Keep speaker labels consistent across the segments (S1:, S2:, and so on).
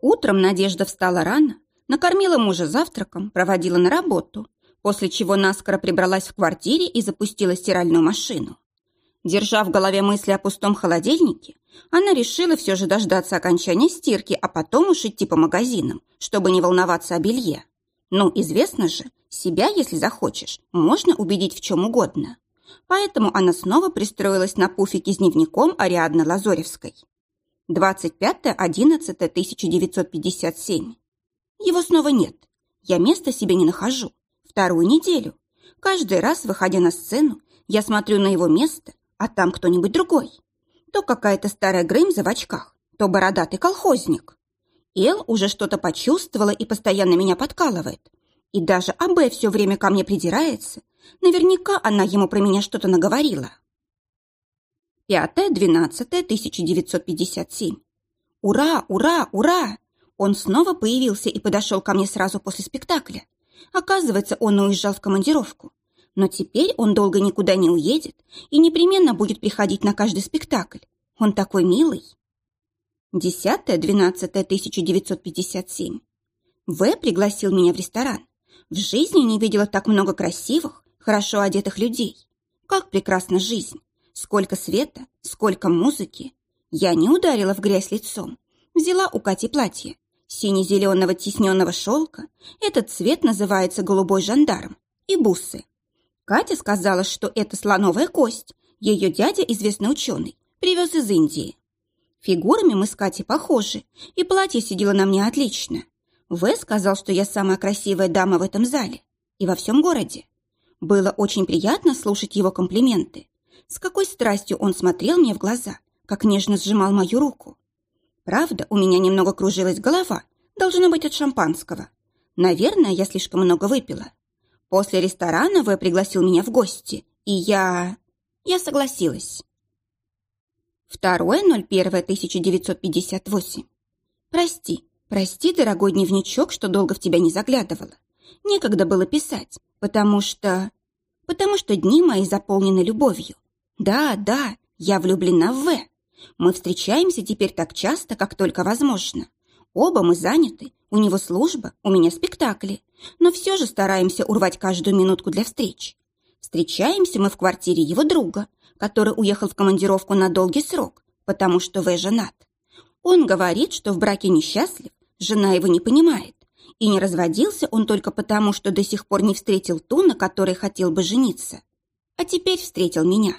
S1: Утром Надежда встала рано, накормила мужа завтраком, проводила на работу, после чего наскоро прибралась в квартире и запустила стиральную машину. Держа в голове мысли о пустом холодильнике, она решила все же дождаться окончания стирки, а потом уж идти по магазинам, чтобы не волноваться о белье. Ну, известно же, себя, если захочешь, можно убедить в чем угодно. Поэтому она снова пристроилась на пуфике с дневником Ариадны Лазоревской. 25.11.1957. Его снова нет. Я места себе не нахожу. Вторую неделю. Каждый раз, выходя на сцену, я смотрю на его место, а там кто-нибудь другой. То какая-то старая Греймза в очках, то бородатый колхозник. Эл уже что-то почувствовала и постоянно меня подкалывает. И даже АБ все время ко мне придирается. Наверняка она ему про меня что-то наговорила. 5-12-1957. Ура, ура, ура! Он снова появился и подошел ко мне сразу после спектакля. Оказывается, он уезжал в командировку. Но теперь он долго никуда не уедет и непременно будет приходить на каждый спектакль. Он такой милый. 10-12-1957. В пригласил меня в ресторан. В жизни не видела так много красивых, хорошо одетых людей. Как прекрасна жизнь! Сколько света, сколько музыки! Я не ударила в грязь лицом. Взяла у Кати платье. Сине-зеленого тисненного шелка. Этот цвет называется голубой жандарм. И бусы. Катя сказала, что это слоновая кость. Ее дядя, известный ученый, привез из Индии. Фигурами мы с Катей похожи, и платье сидело на мне отлично. В сказал, что я самая красивая дама в этом зале и во всем городе. Было очень приятно слушать его комплименты. С какой страстью он смотрел мне в глаза, как нежно сжимал мою руку. Правда, у меня немного кружилась голова, должно быть от шампанского. Наверное, я слишком много выпила. После ресторана вы пригласил меня в гости, и я... Я согласилась. 2.01.1958. Прости, прости, дорогой дневничок, что долго в тебя не заглядывала. Некогда было писать, потому что... Потому что дни мои заполнены любовью. Да, да, я влюблена в В. Мы встречаемся теперь так часто, как только возможно. Оба мы заняты, у него служба, у меня спектакли. Но все же стараемся урвать каждую минутку для встреч. Встречаемся мы в квартире его друга, который уехал в командировку на долгий срок, потому что В женат. Он говорит, что в браке несчастлив, жена его не понимает. И не разводился он только потому, что до сих пор не встретил ту, на которой хотел бы жениться. А теперь встретил меня.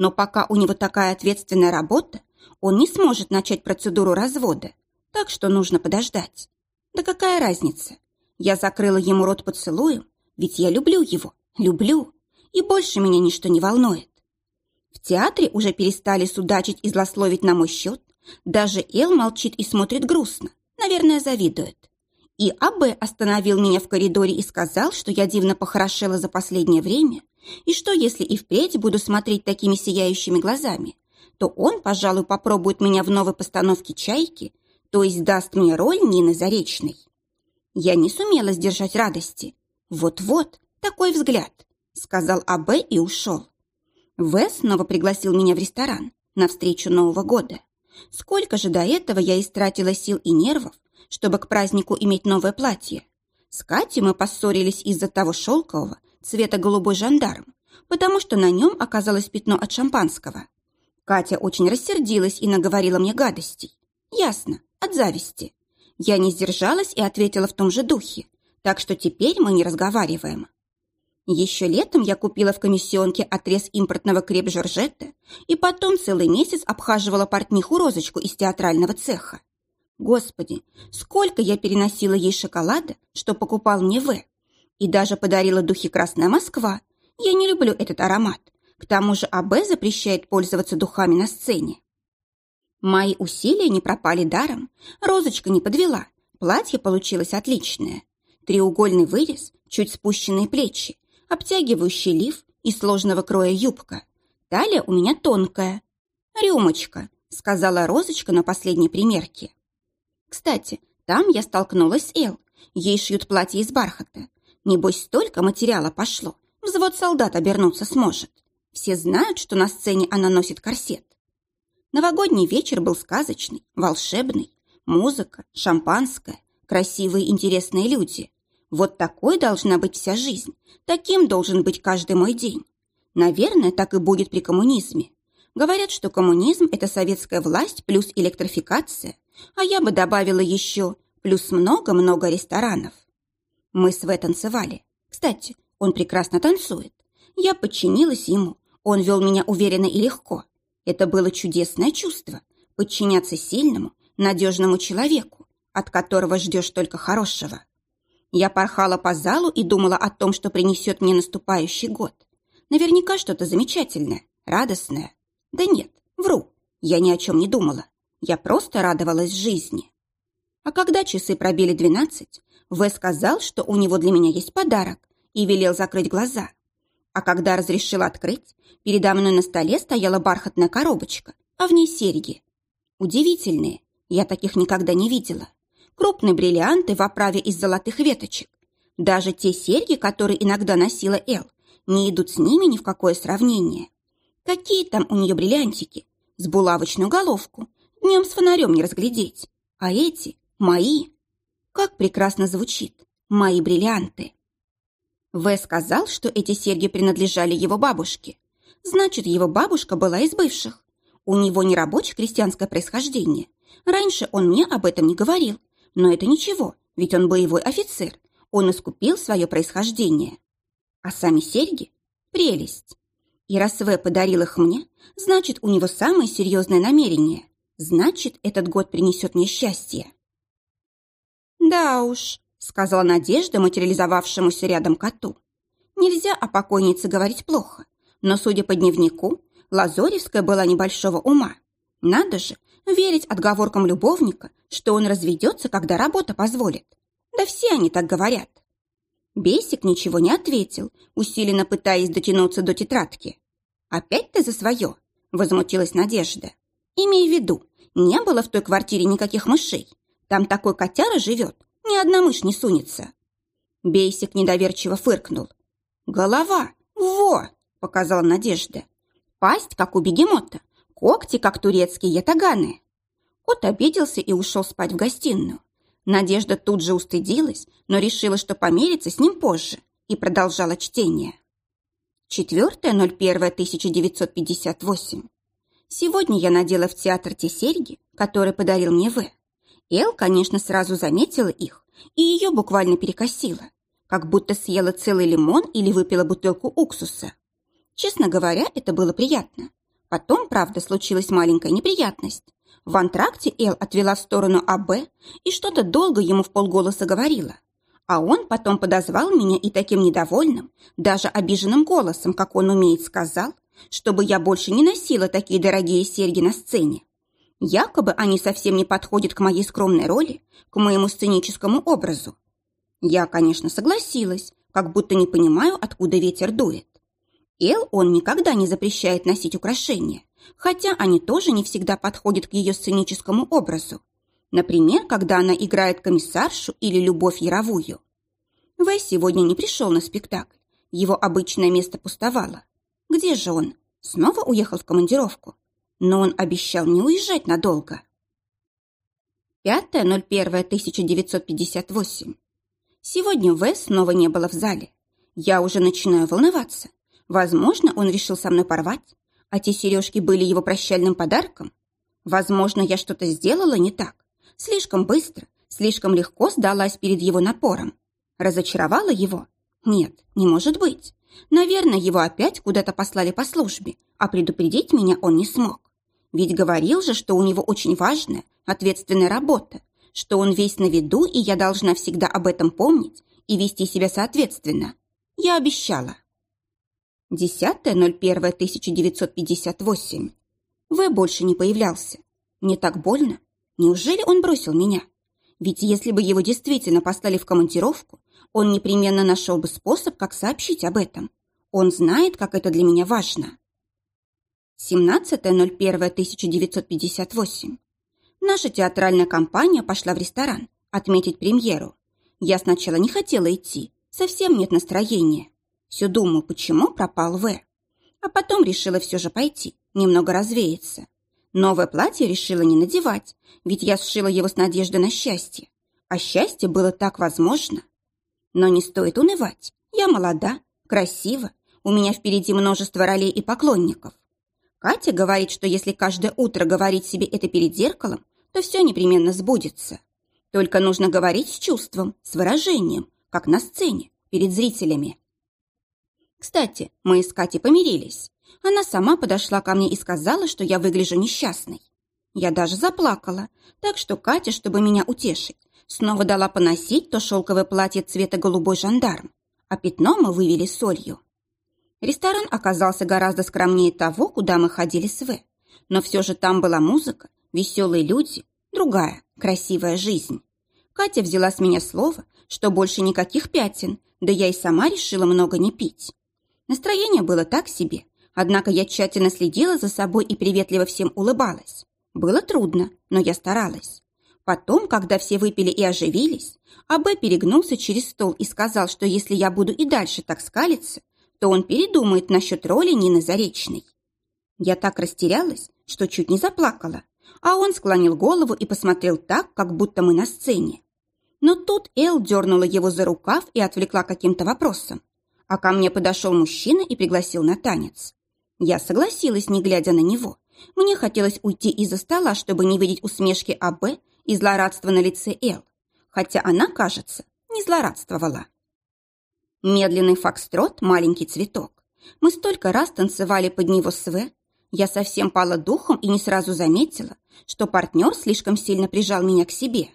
S1: Но пока у него такая ответственная работа, он не сможет начать процедуру развода, так что нужно подождать. Да какая разница? Я закрыла ему рот поцелуем, ведь я люблю его, люблю, и больше меня ничто не волнует. В театре уже перестали судачить и злословить на мой счет. Даже Эл молчит и смотрит грустно. Наверное, завидует. И А.Б. остановил меня в коридоре и сказал, что я дивно похорошела за последнее время, и что если и впредь буду смотреть такими сияющими глазами, то он, пожалуй, попробует меня в новой постановке «Чайки», то есть даст мне роль Нины Заречной. Я не сумела сдержать радости. Вот-вот, такой взгляд, сказал А.Б. и ушел. В снова пригласил меня в ресторан на встречу Нового года. Сколько же до этого я истратила сил и нервов, чтобы к празднику иметь новое платье. С Катей мы поссорились из-за того шелкового цвета голубой жандарм, потому что на нем оказалось пятно от шампанского. Катя очень рассердилась и наговорила мне гадостей. Ясно, от зависти. Я не сдержалась и ответила в том же духе, так что теперь мы не разговариваем. Еще летом я купила в комиссионке отрез импортного креп-жоржетта и потом целый месяц обхаживала портниху Розочку из театрального цеха. Господи, сколько я переносила ей шоколада, что покупал мне В. И даже подарила духи «Красная Москва». Я не люблю этот аромат. К тому же АБ запрещает пользоваться духами на сцене. Мои усилия не пропали даром. Розочка не подвела. Платье получилось отличное. Треугольный вырез, чуть спущенные плечи, обтягивающий лиф и сложного кроя юбка. Талия у меня тонкая. «Рюмочка», — сказала Розочка на последней примерке. Кстати, там я столкнулась с Эл. Ей шьют платье из бархата. Небось, столько материала пошло. Взвод солдат обернуться сможет. Все знают, что на сцене она носит корсет. Новогодний вечер был сказочный, волшебный. Музыка, шампанское, красивые интересные люди. Вот такой должна быть вся жизнь. Таким должен быть каждый мой день. Наверное, так и будет при коммунизме. Говорят, что коммунизм – это советская власть плюс электрификация, а я бы добавила еще плюс много-много ресторанов. Мы с В танцевали. Кстати, он прекрасно танцует. Я подчинилась ему, он вел меня уверенно и легко. Это было чудесное чувство – подчиняться сильному, надежному человеку, от которого ждешь только хорошего. Я порхала по залу и думала о том, что принесет мне наступающий год. Наверняка что-то замечательное, радостное. Да нет, вру, я ни о чем не думала. Я просто радовалась жизни. А когда часы пробили двенадцать, В сказал, что у него для меня есть подарок, и велел закрыть глаза. А когда разрешила открыть, передо мной на столе стояла бархатная коробочка, а в ней серьги. Удивительные, я таких никогда не видела. Крупные бриллианты в оправе из золотых веточек. Даже те серьги, которые иногда носила Эл, не идут с ними ни в какое сравнение. Какие там у нее бриллиантики? С булавочную головку. Днем с фонарем не разглядеть. А эти – мои. Как прекрасно звучит. Мои бриллианты. В сказал, что эти серьги принадлежали его бабушке. Значит, его бабушка была из бывших. У него не рабочее крестьянское происхождение. Раньше он мне об этом не говорил. Но это ничего, ведь он боевой офицер. Он искупил свое происхождение. А сами серьги – прелесть. И раз В подарил их мне, значит, у него самые серьезные намерения. Значит, этот год принесет мне счастье. «Да уж», — сказала Надежда, материализовавшемуся рядом коту. «Нельзя о покойнице говорить плохо, но, судя по дневнику, Лазоревская была небольшого ума. Надо же, верить отговоркам любовника, что он разведется, когда работа позволит. Да все они так говорят. Бесик ничего не ответил, усиленно пытаясь дотянуться до тетрадки. «Опять ты за свое?» – возмутилась Надежда. «Имей в виду, не было в той квартире никаких мышей. Там такой котяра живет, ни одна мышь не сунется». Бейсик недоверчиво фыркнул. «Голова! Во!» – показала Надежда. «Пасть, как у бегемота, когти, как турецкие ятаганы». Кот обиделся и ушел спать в гостиную. Надежда тут же устыдилась, но решила, что помирится с ним позже, и продолжала чтение. 4.01.1958. Сегодня я надела в театр те серьги, которые подарил мне В. Эл, конечно, сразу заметила их, и ее буквально перекосила, как будто съела целый лимон или выпила бутылку уксуса. Честно говоря, это было приятно. Потом, правда, случилась маленькая неприятность. В антракте Эл отвела в сторону АБ и что-то долго ему в полголоса говорила. А он потом подозвал меня и таким недовольным, даже обиженным голосом, как он умеет, сказал, чтобы я больше не носила такие дорогие серьги на сцене. Якобы они совсем не подходят к моей скромной роли, к моему сценическому образу. Я, конечно, согласилась, как будто не понимаю, откуда ветер дует. Эл он никогда не запрещает носить украшения, хотя они тоже не всегда подходят к ее сценическому образу. Например, когда она играет комиссаршу или любовь яровую. В сегодня не пришел на спектакль. Его обычное место пустовало. Где же он? Снова уехал в командировку. Но он обещал не уезжать надолго. 5.01.1958. Сегодня В снова не было в зале. Я уже начинаю волноваться. Возможно, он решил со мной порвать, а те сережки были его прощальным подарком. Возможно, я что-то сделала не так. Слишком быстро, слишком легко сдалась перед его напором. Разочаровала его? Нет, не может быть. Наверное, его опять куда-то послали по службе, а предупредить меня он не смог. Ведь говорил же, что у него очень важная, ответственная работа, что он весь на виду, и я должна всегда об этом помнить и вести себя соответственно. Я обещала. 10.01.1958. В больше не появлялся. Не так больно? Неужели он бросил меня? Ведь если бы его действительно послали в командировку, он непременно нашел бы способ, как сообщить об этом. Он знает, как это для меня важно. 17.01.1958. Наша театральная компания пошла в ресторан отметить премьеру. Я сначала не хотела идти, совсем нет настроения. Все думаю, почему пропал В. А потом решила все же пойти, немного развеяться. Новое платье решила не надевать, ведь я сшила его с надеждой на счастье. А счастье было так возможно. Но не стоит унывать. Я молода, красива, у меня впереди множество ролей и поклонников. Катя говорит, что если каждое утро говорить себе это перед зеркалом, то все непременно сбудется. Только нужно говорить с чувством, с выражением, как на сцене, перед зрителями. Кстати, мы с Катей помирились. Она сама подошла ко мне и сказала, что я выгляжу несчастной. Я даже заплакала, так что Катя, чтобы меня утешить, снова дала поносить то шелковое платье цвета голубой жандарм, а пятно мы вывели солью. Ресторан оказался гораздо скромнее того, куда мы ходили с В. Но все же там была музыка, веселые люди, другая, красивая жизнь. Катя взяла с меня слово, что больше никаких пятен, да я и сама решила много не пить. Настроение было так себе, однако я тщательно следила за собой и приветливо всем улыбалась. Было трудно, но я старалась. Потом, когда все выпили и оживились, АБ перегнулся через стол и сказал, что если я буду и дальше так скалиться, то он передумает насчет роли Нины Заречной. Я так растерялась, что чуть не заплакала, а он склонил голову и посмотрел так, как будто мы на сцене. Но тут Эл дернула его за рукав и отвлекла каким-то вопросом, а ко мне подошел мужчина и пригласил на танец. Я согласилась, не глядя на него. Мне хотелось уйти из-за стола, чтобы не видеть усмешки АБ и злорадства на лице Эл, хотя она, кажется, не злорадствовала. Медленный фокстрот – маленький цветок. Мы столько раз танцевали под него с В. Я совсем пала духом и не сразу заметила, что партнер слишком сильно прижал меня к себе.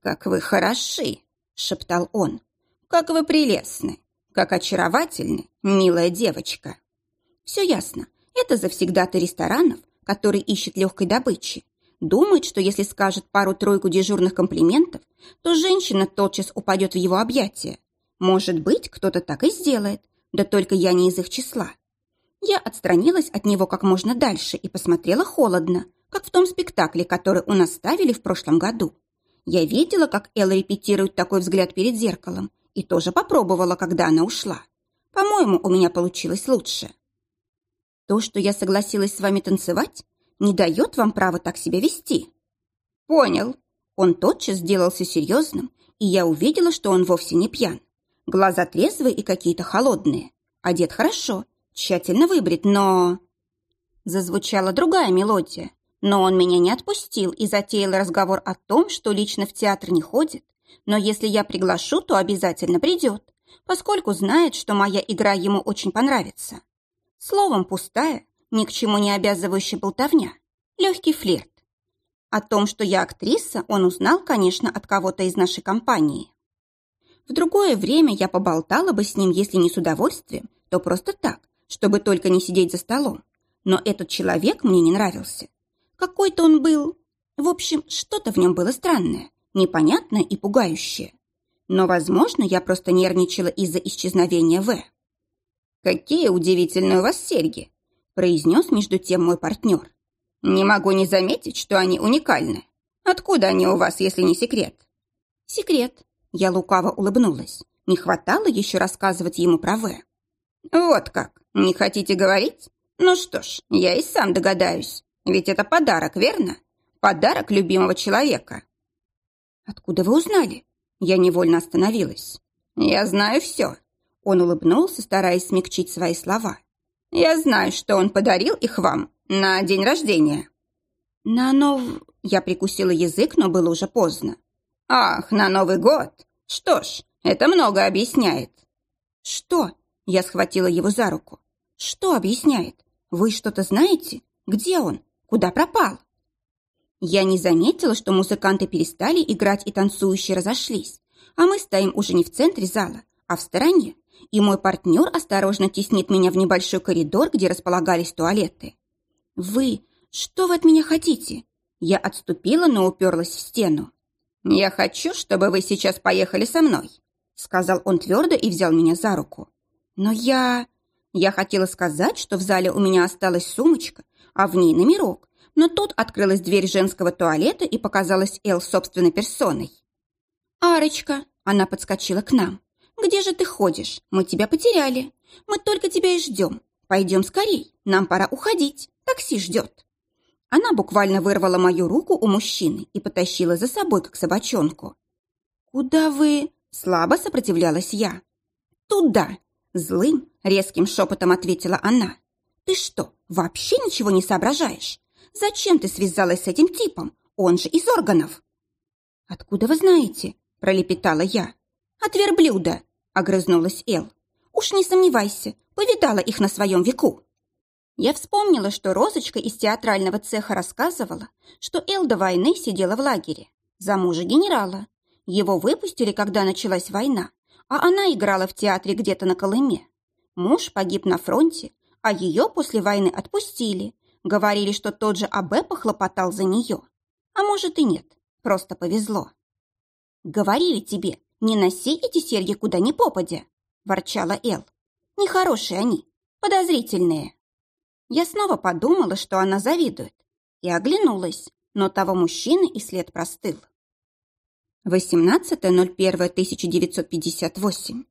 S1: «Как вы хороши!» – шептал он. «Как вы прелестны! Как очаровательны, милая девочка!» Все ясно. Это завсегдатый ресторанов, который ищет легкой добычи. Думает, что если скажет пару-тройку дежурных комплиментов, то женщина тотчас упадет в его объятия. Может быть, кто-то так и сделает, да только я не из их числа. Я отстранилась от него как можно дальше и посмотрела холодно, как в том спектакле, который у нас ставили в прошлом году. Я видела, как Элла репетирует такой взгляд перед зеркалом, и тоже попробовала, когда она ушла. По-моему, у меня получилось лучше. То, что я согласилась с вами танцевать, не дает вам права так себя вести. Понял. Он тотчас сделался серьезным, и я увидела, что он вовсе не пьян. Глаза трезвые и какие-то холодные. Одет хорошо, тщательно выбрит, но... Зазвучала другая мелодия, но он меня не отпустил и затеял разговор о том, что лично в театр не ходит, но если я приглашу, то обязательно придет, поскольку знает, что моя игра ему очень понравится. Словом, пустая, ни к чему не обязывающая болтовня. Легкий флирт. О том, что я актриса, он узнал, конечно, от кого-то из нашей компании. В другое время я поболтала бы с ним, если не с удовольствием, то просто так, чтобы только не сидеть за столом. Но этот человек мне не нравился. Какой-то он был... В общем, что-то в нем было странное, непонятное и пугающее. Но, возможно, я просто нервничала из-за исчезновения В. «Какие удивительные у вас серьги!» произнес между тем мой партнер. «Не могу не заметить, что они уникальны. Откуда они у вас, если не секрет?» «Секрет». Я лукаво улыбнулась. Не хватало еще рассказывать ему про В. «Вот как? Не хотите говорить? Ну что ж, я и сам догадаюсь. Ведь это подарок, верно? Подарок любимого человека». «Откуда вы узнали?» Я невольно остановилась. «Я знаю все». Он улыбнулся, стараясь смягчить свои слова. Я знаю, что он подарил их вам на день рождения». «На нов...» Я прикусила язык, но было уже поздно. «Ах, на Новый год! Что ж, это много объясняет». «Что?» Я схватила его за руку. «Что объясняет? Вы что-то знаете? Где он? Куда пропал?» Я не заметила, что музыканты перестали играть и танцующие разошлись, а мы стоим уже не в центре зала, а в стороне, и мой партнер осторожно теснит меня в небольшой коридор, где располагались туалеты. «Вы... Что вы от меня хотите?» Я отступила, но уперлась в стену. «Я хочу, чтобы вы сейчас поехали со мной», сказал он твердо и взял меня за руку. «Но я...» Я хотела сказать, что в зале у меня осталась сумочка, а в ней номерок, но тут открылась дверь женского туалета и показалась Эл собственной персоной. «Арочка!» Она подскочила к нам. «Где же ты ходишь? Мы тебя потеряли. Мы только тебя и ждем. Пойдем скорей, нам пора уходить. Такси ждет». Она буквально вырвала мою руку у мужчины и потащила за собой, как собачонку. «Куда вы?» – слабо сопротивлялась я. «Туда!» – злым, резким шепотом ответила она. «Ты что, вообще ничего не соображаешь? Зачем ты связалась с этим типом? Он же из органов!» «Откуда вы знаете?» – пролепетала я. «От верблюда!» – огрызнулась Эл. «Уж не сомневайся, повидала их на своем веку!» Я вспомнила, что Розочка из театрального цеха рассказывала, что Эл до войны сидела в лагере, за мужа генерала. Его выпустили, когда началась война, а она играла в театре где-то на Колыме. Муж погиб на фронте, а ее после войны отпустили. Говорили, что тот же АБ похлопотал за нее. А может и нет, просто повезло. «Говорили тебе, не носи эти серьги куда ни попадя», – ворчала Эл. «Нехорошие они, подозрительные». Я снова подумала, что она завидует, и оглянулась, но того мужчины и след простыл. 18.01.1958.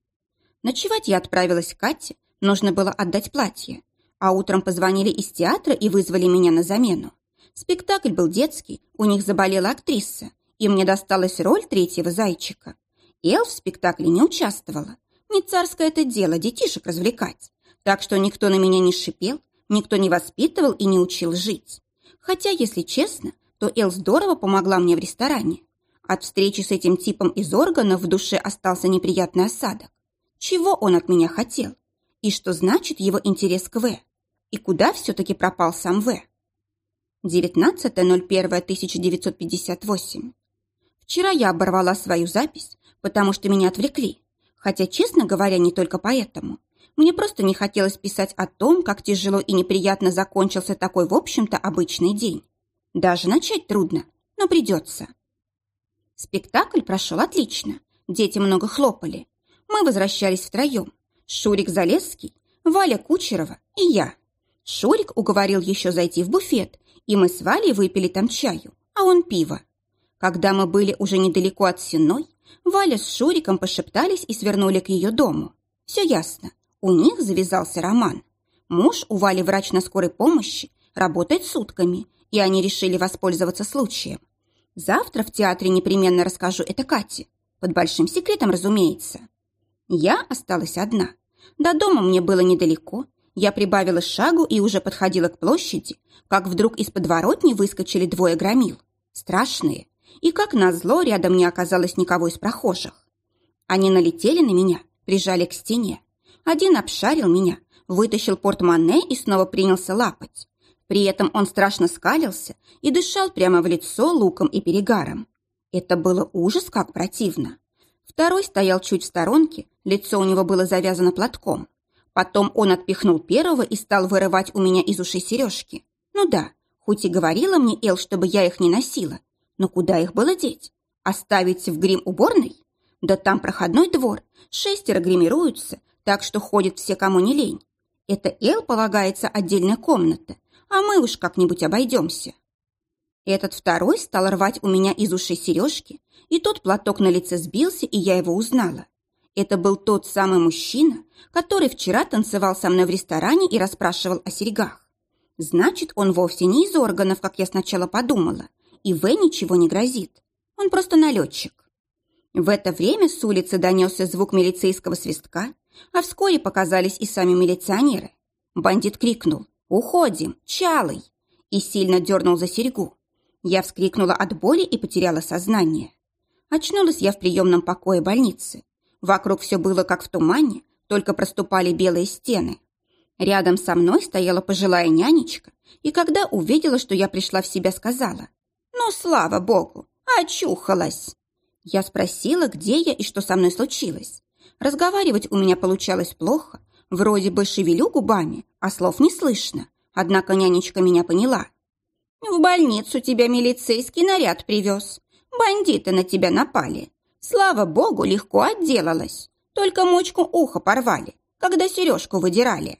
S1: Ночевать я отправилась к Кате, нужно было отдать платье, а утром позвонили из театра и вызвали меня на замену. Спектакль был детский, у них заболела актриса, и мне досталась роль третьего зайчика. Эл в спектакле не участвовала. Не царское это дело детишек развлекать. Так что никто на меня не шипел, никто не воспитывал и не учил жить. Хотя, если честно, то Эл здорово помогла мне в ресторане. От встречи с этим типом из органов в душе остался неприятный осадок. Чего он от меня хотел? И что значит его интерес к В? И куда все-таки пропал сам В? 19.01.1958. Вчера я оборвала свою запись, потому что меня отвлекли. Хотя, честно говоря, не только поэтому. Мне просто не хотелось писать о том, как тяжело и неприятно закончился такой, в общем-то, обычный день. Даже начать трудно, но придется. Спектакль прошел отлично. Дети много хлопали. Мы возвращались втроем. Шурик Залесский, Валя Кучерова и я. Шурик уговорил еще зайти в буфет, и мы с Валей выпили там чаю, а он пиво. Когда мы были уже недалеко от Сеной, Валя с Шуриком пошептались и свернули к ее дому. Все ясно. У них завязался роман. Муж у Вали врач на скорой помощи, работает сутками, и они решили воспользоваться случаем. Завтра в театре непременно расскажу это Кате. Под большим секретом, разумеется. Я осталась одна. До дома мне было недалеко. Я прибавила шагу и уже подходила к площади, как вдруг из подворотни выскочили двое громил. Страшные. И как назло, рядом не оказалось никого из прохожих. Они налетели на меня, прижали к стене. Один обшарил меня, вытащил портмоне и снова принялся лапать. При этом он страшно скалился и дышал прямо в лицо луком и перегаром. Это было ужас как противно. Второй стоял чуть в сторонке, лицо у него было завязано платком. Потом он отпихнул первого и стал вырывать у меня из ушей сережки. Ну да, хоть и говорила мне Эл, чтобы я их не носила, но куда их было деть? Оставить в грим-уборной? Да там проходной двор, шестеро гримируются, так что ходят все, кому не лень. Это Эл полагается отдельная комната, а мы уж как-нибудь обойдемся. Этот второй стал рвать у меня из ушей сережки, и тот платок на лице сбился, и я его узнала. Это был тот самый мужчина, который вчера танцевал со мной в ресторане и расспрашивал о серьгах. Значит, он вовсе не из органов, как я сначала подумала, и В ничего не грозит. Он просто налетчик. В это время с улицы донесся звук милицейского свистка, а вскоре показались и сами милиционеры. Бандит крикнул «Уходим! Чалый!» и сильно дернул за серьгу. Я вскрикнула от боли и потеряла сознание. Очнулась я в приемном покое больницы. Вокруг все было как в тумане, только проступали белые стены. Рядом со мной стояла пожилая нянечка, и когда увидела, что я пришла в себя, сказала «Ну, слава богу, очухалась!» Я спросила, где я и что со мной случилось. Разговаривать у меня получалось плохо. Вроде бы шевелю губами, а слов не слышно. Однако нянечка меня поняла. «В больницу тебя милицейский наряд привез. Бандиты на тебя напали. Слава богу, легко отделалась. Только мочку уха порвали, когда сережку выдирали».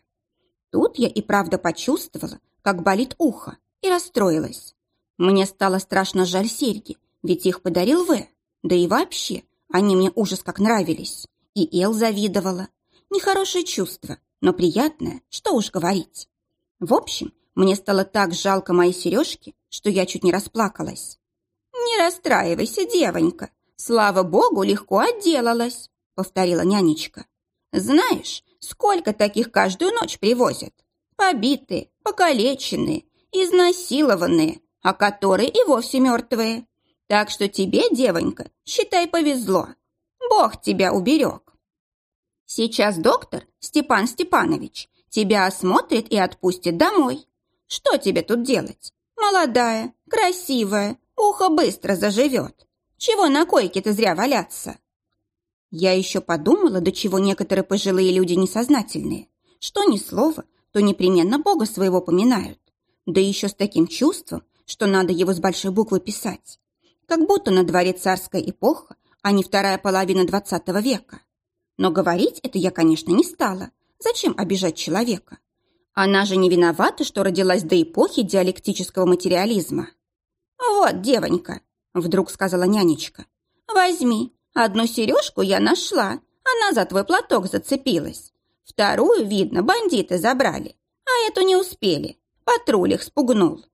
S1: Тут я и правда почувствовала, как болит ухо, и расстроилась. Мне стало страшно жаль серьги, ведь их подарил В. Да и вообще, они мне ужас как нравились. И Эл завидовала. Нехорошее чувство, но приятное, что уж говорить. В общем, мне стало так жалко моей сережки, что я чуть не расплакалась. «Не расстраивайся, девонька. Слава богу, легко отделалась», — повторила нянечка. «Знаешь, сколько таких каждую ночь привозят? Побитые, покалеченные, изнасилованные, а которые и вовсе мертвые. Так что тебе, девонька, считай, повезло. Бог тебя уберег. Сейчас доктор Степан Степанович тебя осмотрит и отпустит домой. Что тебе тут делать? Молодая, красивая, ухо быстро заживет. Чего на койке-то зря валяться? Я еще подумала, до чего некоторые пожилые люди несознательные. Что ни слова, то непременно Бога своего поминают. Да еще с таким чувством, что надо его с большой буквы писать. Как будто на дворе царская эпоха, а не вторая половина двадцатого века. Но говорить это я, конечно, не стала. Зачем обижать человека? Она же не виновата, что родилась до эпохи диалектического материализма. «Вот, девонька», — вдруг сказала нянечка, «возьми, одну сережку я нашла, она за твой платок зацепилась. Вторую, видно, бандиты забрали, а эту не успели, патруль их спугнул.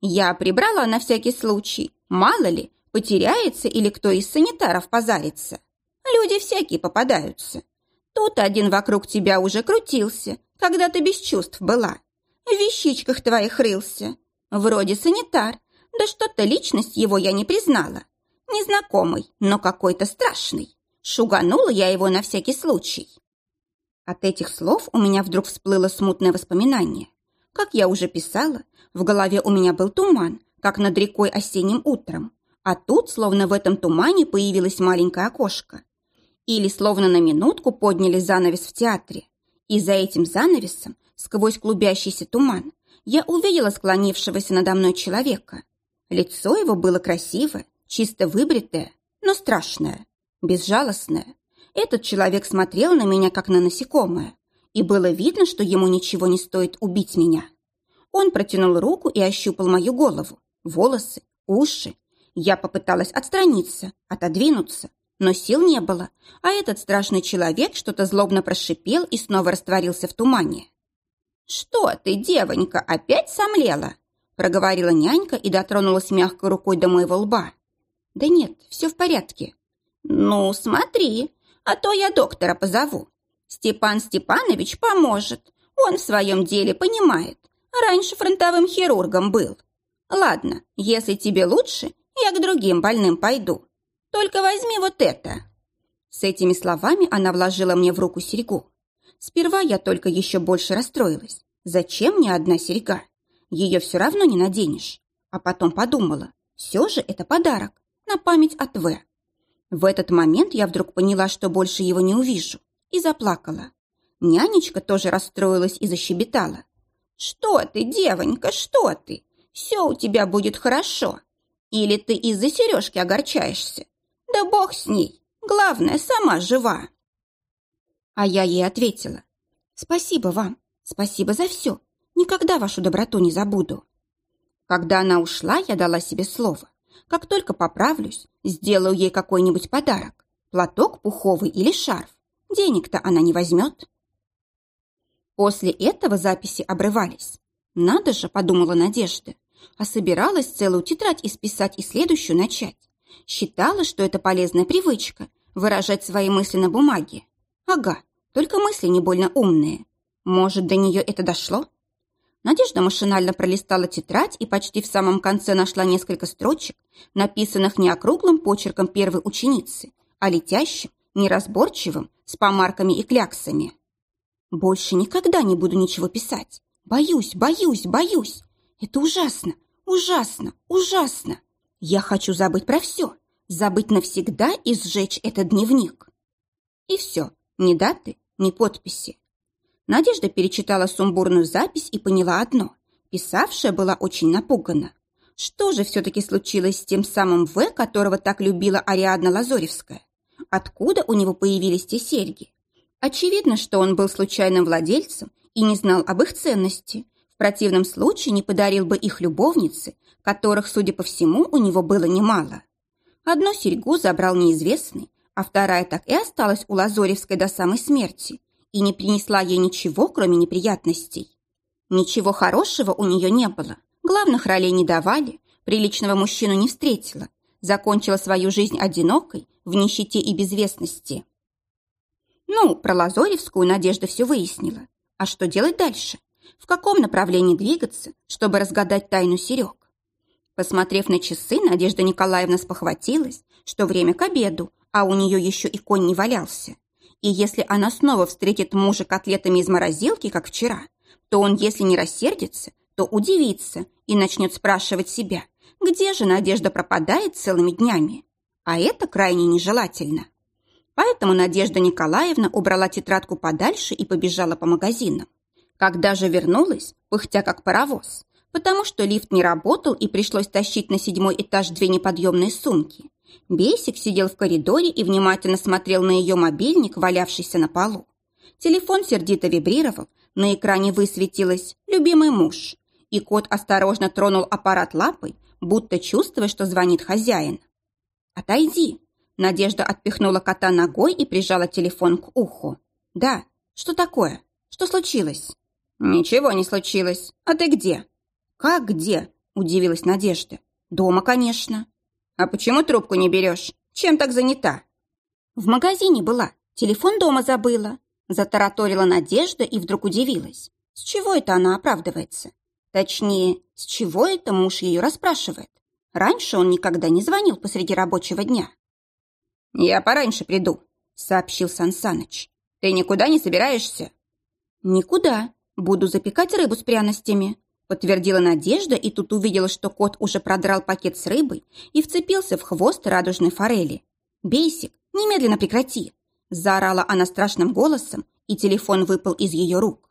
S1: Я прибрала на всякий случай, мало ли, потеряется или кто из санитаров позарится. Люди всякие попадаются. Тут один вокруг тебя уже крутился, когда ты без чувств была. В вещичках твоих рылся. Вроде санитар, да что-то личность его я не признала. Незнакомый, но какой-то страшный. Шуганула я его на всякий случай. От этих слов у меня вдруг всплыло смутное воспоминание. Как я уже писала, в голове у меня был туман, как над рекой осенним утром. А тут, словно в этом тумане, появилось маленькое окошко. Или словно на минутку подняли занавес в театре. И за этим занавесом, сквозь клубящийся туман, я увидела склонившегося надо мной человека. Лицо его было красивое, чисто выбритое, но страшное, безжалостное. Этот человек смотрел на меня, как на насекомое, и было видно, что ему ничего не стоит убить меня. Он протянул руку и ощупал мою голову, волосы, уши, я попыталась отстраниться, отодвинуться, но сил не было, а этот страшный человек что-то злобно прошипел и снова растворился в тумане. «Что ты, девонька, опять сомлела?» проговорила нянька и дотронулась мягкой рукой до моего лба. «Да нет, все в порядке». «Ну, смотри, а то я доктора позову. Степан Степанович поможет, он в своем деле понимает. Раньше фронтовым хирургом был. Ладно, если тебе лучше, я к другим больным пойду. Только возьми вот это». С этими словами она вложила мне в руку серьгу. Сперва я только еще больше расстроилась. Зачем мне одна серьга? Ее все равно не наденешь. А потом подумала, все же это подарок на память от В. В этот момент я вдруг поняла, что больше его не увижу, и заплакала. Нянечка тоже расстроилась и защебетала. «Что ты, девонька, что ты? Все у тебя будет хорошо. Или ты из-за сережки огорчаешься? Да бог с ней. Главное, сама жива. А я ей ответила. Спасибо вам. Спасибо за все. Никогда вашу доброту не забуду. Когда она ушла, я дала себе слово. Как только поправлюсь, сделаю ей какой-нибудь подарок. Платок пуховый или шарф. Денег-то она не возьмет. После этого записи обрывались. Надо же, подумала Надежда, а собиралась целую тетрадь исписать и следующую начать. Считала, что это полезная привычка – выражать свои мысли на бумаге. Ага, только мысли не больно умные. Может, до нее это дошло? Надежда машинально пролистала тетрадь и почти в самом конце нашла несколько строчек, написанных не округлым почерком первой ученицы, а летящим, неразборчивым, с помарками и кляксами. «Больше никогда не буду ничего писать. Боюсь, боюсь, боюсь. Это ужасно, ужасно, ужасно. Я хочу забыть про все, забыть навсегда и сжечь этот дневник. И все, ни даты, ни подписи. Надежда перечитала сумбурную запись и поняла одно. Писавшая была очень напугана. Что же все-таки случилось с тем самым В, которого так любила Ариадна Лазоревская? Откуда у него появились те серьги? Очевидно, что он был случайным владельцем и не знал об их ценности, противном случае не подарил бы их любовнице, которых, судя по всему, у него было немало. Одну серьгу забрал неизвестный, а вторая так и осталась у Лазоревской до самой смерти и не принесла ей ничего, кроме неприятностей. Ничего хорошего у нее не было, главных ролей не давали, приличного мужчину не встретила, закончила свою жизнь одинокой, в нищете и безвестности. Ну, про Лазоревскую Надежда все выяснила. А что делать дальше? В каком направлении двигаться, чтобы разгадать тайну Серег? Посмотрев на часы, Надежда Николаевна спохватилась, что время к обеду, а у нее еще и конь не валялся. И если она снова встретит мужа котлетами из морозилки, как вчера, то он, если не рассердится, то удивится и начнет спрашивать себя, где же Надежда пропадает целыми днями. А это крайне нежелательно. Поэтому Надежда Николаевна убрала тетрадку подальше и побежала по магазинам. Когда же вернулась, пыхтя как паровоз, потому что лифт не работал и пришлось тащить на седьмой этаж две неподъемные сумки. Бесик сидел в коридоре и внимательно смотрел на ее мобильник, валявшийся на полу. Телефон сердито вибрировал, на экране высветилось «Любимый муж», и кот осторожно тронул аппарат лапой, будто чувствуя, что звонит хозяин. «Отойди!» Надежда отпихнула кота ногой и прижала телефон к уху. «Да, что такое? Что случилось?» «Ничего не случилось. А ты где?» «Как где?» – удивилась Надежда. «Дома, конечно». «А почему трубку не берешь? Чем так занята?» «В магазине была. Телефон дома забыла». Затараторила Надежда и вдруг удивилась. С чего это она оправдывается? Точнее, с чего это муж ее расспрашивает? Раньше он никогда не звонил посреди рабочего дня. «Я пораньше приду», — сообщил Сансаныч. «Ты никуда не собираешься?» «Никуда. Буду запекать рыбу с пряностями», подтвердила Надежда и тут увидела, что кот уже продрал пакет с рыбой и вцепился в хвост радужной форели. «Бейсик, немедленно прекрати!» Заорала она страшным голосом, и телефон выпал из ее рук.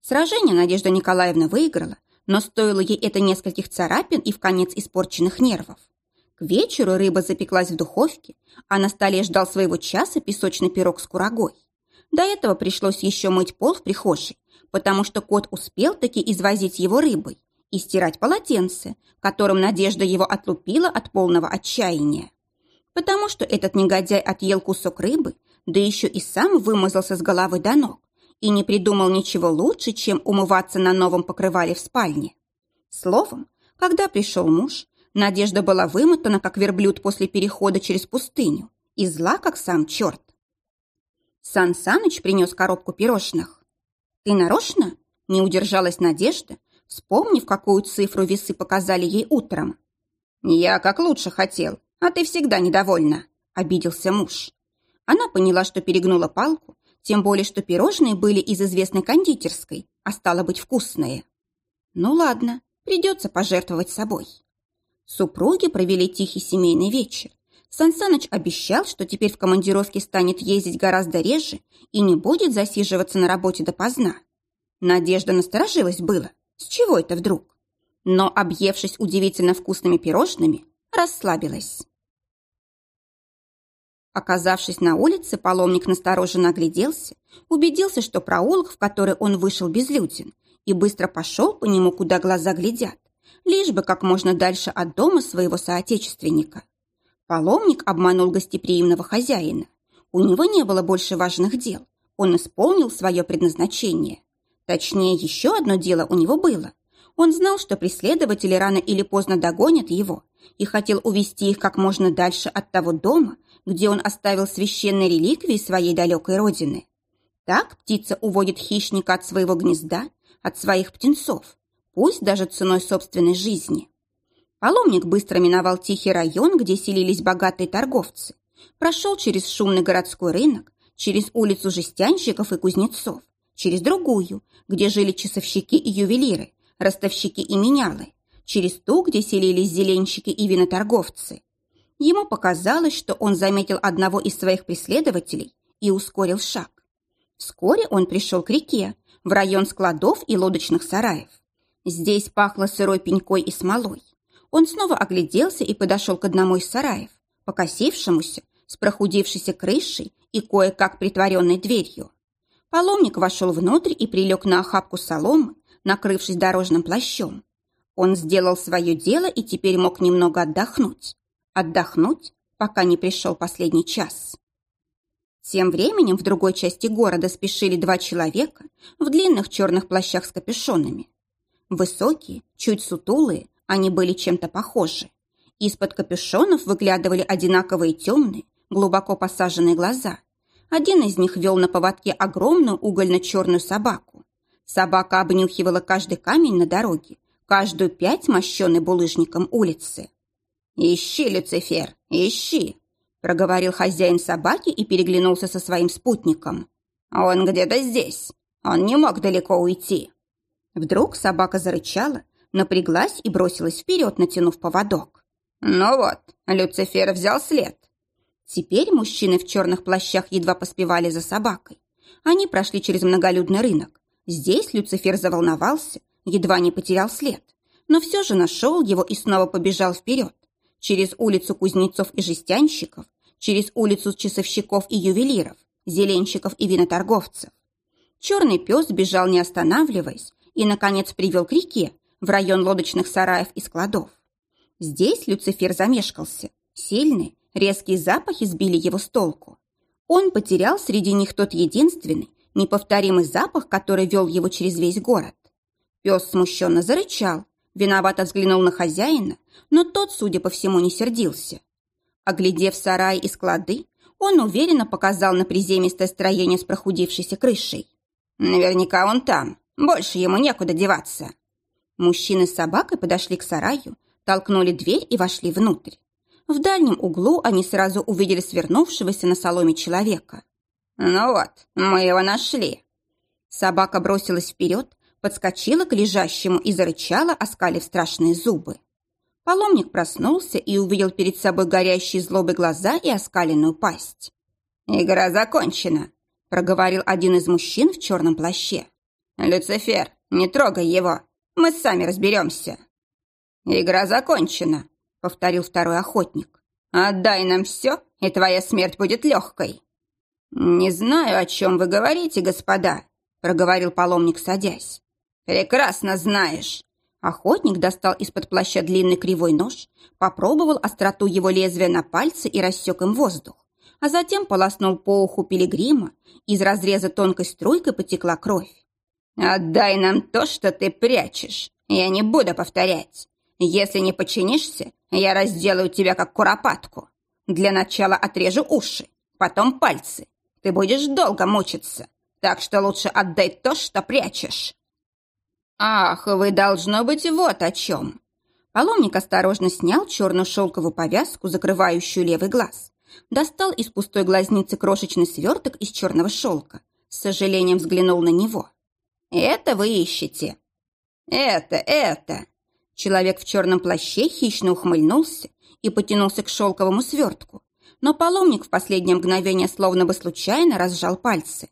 S1: Сражение Надежда Николаевна выиграла, но стоило ей это нескольких царапин и в конец испорченных нервов. К вечеру рыба запеклась в духовке, а на столе ждал своего часа песочный пирог с курагой. До этого пришлось еще мыть пол в прихожей, потому что кот успел таки извозить его рыбой и стирать полотенце, которым Надежда его отлупила от полного отчаяния. Потому что этот негодяй отъел кусок рыбы, да еще и сам вымазался с головы до ног и не придумал ничего лучше, чем умываться на новом покрывале в спальне. Словом, когда пришел муж, Надежда была вымотана, как верблюд после перехода через пустыню, и зла, как сам черт. Сан Саныч принес коробку пирожных. «Ты нарочно?» – не удержалась Надежда, вспомнив, какую цифру весы показали ей утром. «Я как лучше хотел, а ты всегда недовольна», – обиделся муж. Она поняла, что перегнула палку, тем более, что пирожные были из известной кондитерской, а стало быть вкусные. Ну ладно, придется пожертвовать собой. Супруги провели тихий семейный вечер. Сансаныч обещал, что теперь в командировке станет ездить гораздо реже и не будет засиживаться на работе допоздна. Надежда насторожилась было. С чего это вдруг? Но, объевшись удивительно вкусными пирожными, расслабилась. Оказавшись на улице, паломник настороженно огляделся, убедился, что проулок, в который он вышел, безлюден, и быстро пошел по нему, куда глаза глядят, лишь бы как можно дальше от дома своего соотечественника. Паломник обманул гостеприимного хозяина. У него не было больше важных дел. Он исполнил свое предназначение. Точнее, еще одно дело у него было. Он знал, что преследователи рано или поздно догонят его, и хотел увести их как можно дальше от того дома, где он оставил священные реликвии своей далекой родины. Так птица уводит хищника от своего гнезда, от своих птенцов, пусть даже ценой собственной жизни. Паломник быстро миновал тихий район, где селились богатые торговцы. Прошел через шумный городской рынок, через улицу жестянщиков и кузнецов, через другую, где жили часовщики и ювелиры, ростовщики и менялы, через ту, где селились зеленщики и виноторговцы. Ему показалось, что он заметил одного из своих преследователей и ускорил шаг. Вскоре он пришел к реке, в район складов и лодочных сараев. Здесь пахло сырой пенькой и смолой. Он снова огляделся и подошел к одному из сараев, покосившемуся, с прохудившейся крышей и кое-как притворенной дверью. Паломник вошел внутрь и прилег на охапку соломы, накрывшись дорожным плащом. Он сделал свое дело и теперь мог немного отдохнуть. Отдохнуть, пока не пришел последний час. Тем временем в другой части города спешили два человека в длинных черных плащах с капюшонами. Высокие, чуть сутулые, они были чем-то похожи. Из-под капюшонов выглядывали одинаковые темные, глубоко посаженные глаза. Один из них вел на поводке огромную угольно-черную собаку. Собака обнюхивала каждый камень на дороге, каждую пять мощенной булыжником улицы. «Ищи, Люцифер, ищи!» проговорил хозяин собаки и переглянулся со своим спутником. «Он где-то здесь. Он не мог далеко уйти». Вдруг собака зарычала, напряглась и бросилась вперед, натянув поводок. «Ну вот, Люцифер взял след». Теперь мужчины в черных плащах едва поспевали за собакой. Они прошли через многолюдный рынок. Здесь Люцифер заволновался, едва не потерял след, но все же нашел его и снова побежал вперед. Через улицу кузнецов и жестянщиков, через улицу часовщиков и ювелиров, зеленщиков и виноторговцев. Черный пес бежал, не останавливаясь, и, наконец, привел к реке, в район лодочных сараев и складов. Здесь Люцифер замешкался. Сильные, резкие запахи сбили его с толку. Он потерял среди них тот единственный, неповторимый запах, который вел его через весь город. Пес смущенно зарычал, виновато взглянул на хозяина, но тот, судя по всему, не сердился. Оглядев сарай и склады, он уверенно показал на приземистое строение с прохудившейся крышей. «Наверняка он там. Больше ему некуда деваться». Мужчины с собакой подошли к сараю, толкнули дверь и вошли внутрь. В дальнем углу они сразу увидели свернувшегося на соломе человека. «Ну вот, мы его нашли». Собака бросилась вперед, подскочила к лежащему и зарычала, оскалив страшные зубы. Паломник проснулся и увидел перед собой горящие злобы глаза и оскаленную пасть. «Игра закончена», — проговорил один из мужчин в черном плаще. «Люцифер, не трогай его, мы сами разберемся». «Игра закончена», — повторил второй охотник. «Отдай нам все, и твоя смерть будет легкой». «Не знаю, о чем вы говорите, господа», — проговорил паломник, садясь. «Прекрасно знаешь», Охотник достал из-под плаща длинный кривой нож, попробовал остроту его лезвия на пальце и рассек им воздух, а затем полоснул по уху пилигрима, из разреза тонкой струйкой потекла кровь. «Отдай нам то, что ты прячешь. Я не буду повторять. Если не подчинишься, я разделаю тебя как куропатку. Для начала отрежу уши, потом пальцы. Ты будешь долго мучиться, так что лучше отдай то, что прячешь». «Ах, вы, должно быть, вот о чем!» Паломник осторожно снял черную шелковую повязку, закрывающую левый глаз. Достал из пустой глазницы крошечный сверток из черного шелка. С сожалением взглянул на него. «Это вы ищете?» «Это, это!» Человек в черном плаще хищно ухмыльнулся и потянулся к шелковому свертку. Но паломник в последнее мгновение словно бы случайно разжал пальцы.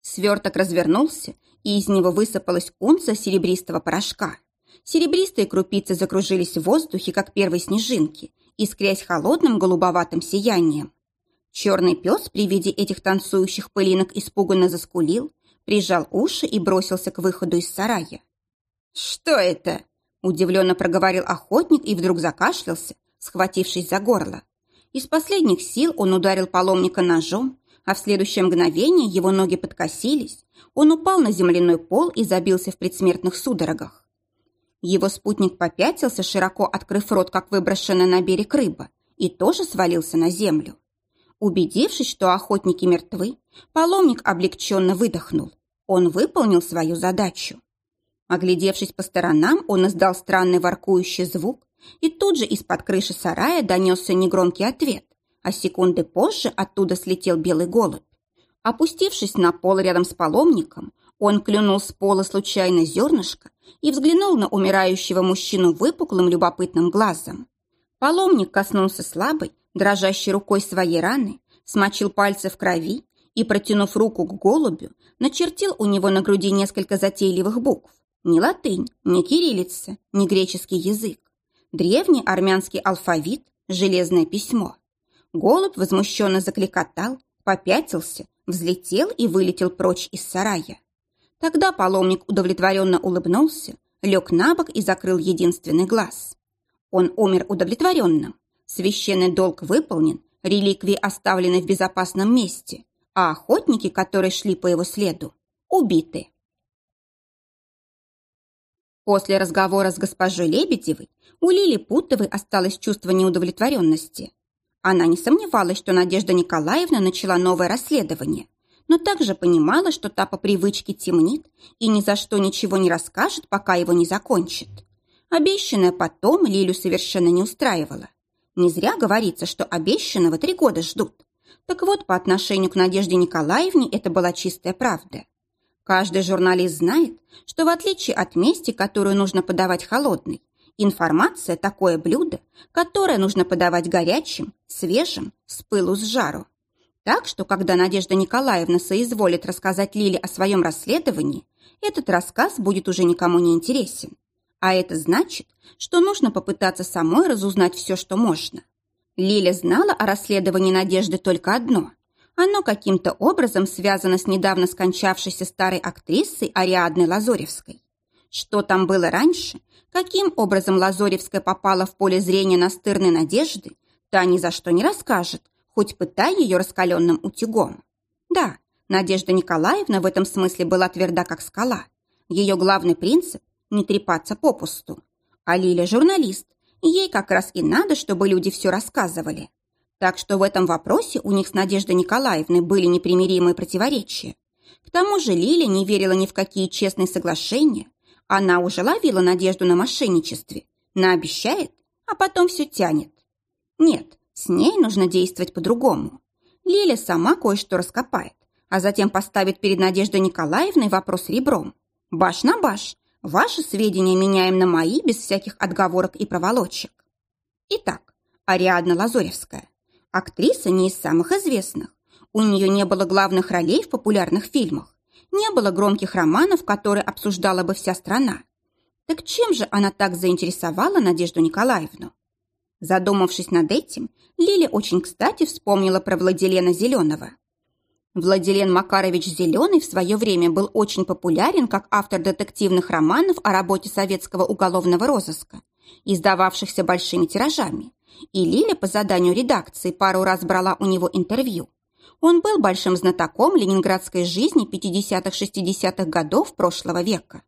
S1: Сверток развернулся и из него высыпалась унция серебристого порошка. Серебристые крупицы закружились в воздухе, как первые снежинки, искрясь холодным голубоватым сиянием. Черный пес при виде этих танцующих пылинок испуганно заскулил, прижал уши и бросился к выходу из сарая. «Что это?» – удивленно проговорил охотник и вдруг закашлялся, схватившись за горло. Из последних сил он ударил паломника ножом, а в следующее мгновение его ноги подкосились, он упал на земляной пол и забился в предсмертных судорогах. Его спутник попятился, широко открыв рот, как выброшенная на берег рыба, и тоже свалился на землю. Убедившись, что охотники мертвы, паломник облегченно выдохнул. Он выполнил свою задачу. Оглядевшись по сторонам, он издал странный воркующий звук, и тут же из-под крыши сарая донесся негромкий ответ, а секунды позже оттуда слетел белый голубь. Опустившись на пол рядом с паломником, он клюнул с пола случайно зернышко и взглянул на умирающего мужчину выпуклым любопытным глазом. Паломник коснулся слабой, дрожащей рукой своей раны, смочил пальцы в крови и, протянув руку к голубю, начертил у него на груди несколько затейливых букв. Ни латынь, ни кириллица, ни греческий язык. Древний армянский алфавит, железное письмо. Голубь возмущенно закликотал, попятился, взлетел и вылетел прочь из сарая. Тогда паломник удовлетворенно улыбнулся, лег на бок и закрыл единственный глаз. Он умер удовлетворенным. Священный долг выполнен, реликвии оставлены в безопасном месте, а охотники, которые шли по его следу, убиты. После разговора с госпожой Лебедевой у Лили Путовой осталось чувство неудовлетворенности. Она не сомневалась, что Надежда Николаевна начала новое расследование, но также понимала, что та по привычке темнит и ни за что ничего не расскажет, пока его не закончит. Обещанное потом Лилю совершенно не устраивало. Не зря говорится, что обещанного три года ждут. Так вот, по отношению к Надежде Николаевне это была чистая правда. Каждый журналист знает, что в отличие от мести, которую нужно подавать холодной, информация – такое блюдо, которое нужно подавать горячим, свежим, с пылу с жару. Так что, когда Надежда Николаевна соизволит рассказать Лиле о своем расследовании, этот рассказ будет уже никому не интересен. А это значит, что нужно попытаться самой разузнать все, что можно. Лиля знала о расследовании Надежды только одно. Оно каким-то образом связано с недавно скончавшейся старой актрисой Ариадной Лазоревской. Что там было раньше, каким образом Лазоревская попала в поле зрения настырной Надежды, та ни за что не расскажет, хоть пытай ее раскаленным утюгом. Да, Надежда Николаевна в этом смысле была тверда, как скала. Ее главный принцип не трепаться попусту. А Лиля журналист, ей как раз и надо, чтобы люди все рассказывали. Так что в этом вопросе у них с Надеждой Николаевной были непримиримые противоречия. К тому же Лиля не верила ни в какие честные соглашения. Она уже ловила Надежду на мошенничестве, наобещает, а потом все тянет. Нет, с ней нужно действовать по-другому. Лиля сама кое-что раскопает, а затем поставит перед Надеждой Николаевной вопрос ребром. Баш на баш, Ваши сведения меняем на мои без всяких отговорок и проволочек. Итак, Ариадна Лазоревская. Актриса не из самых известных. У нее не было главных ролей в популярных фильмах. Не было громких романов, которые обсуждала бы вся страна. Так чем же она так заинтересовала Надежду Николаевну? Задумавшись над этим, Лиля очень кстати вспомнила про Владилена Зеленого. Владилен Макарович Зеленый в свое время был очень популярен как автор детективных романов о работе советского уголовного розыска, издававшихся большими тиражами. И Лиля по заданию редакции пару раз брала у него интервью. Он был большим знатоком ленинградской жизни 50-60-х годов прошлого века.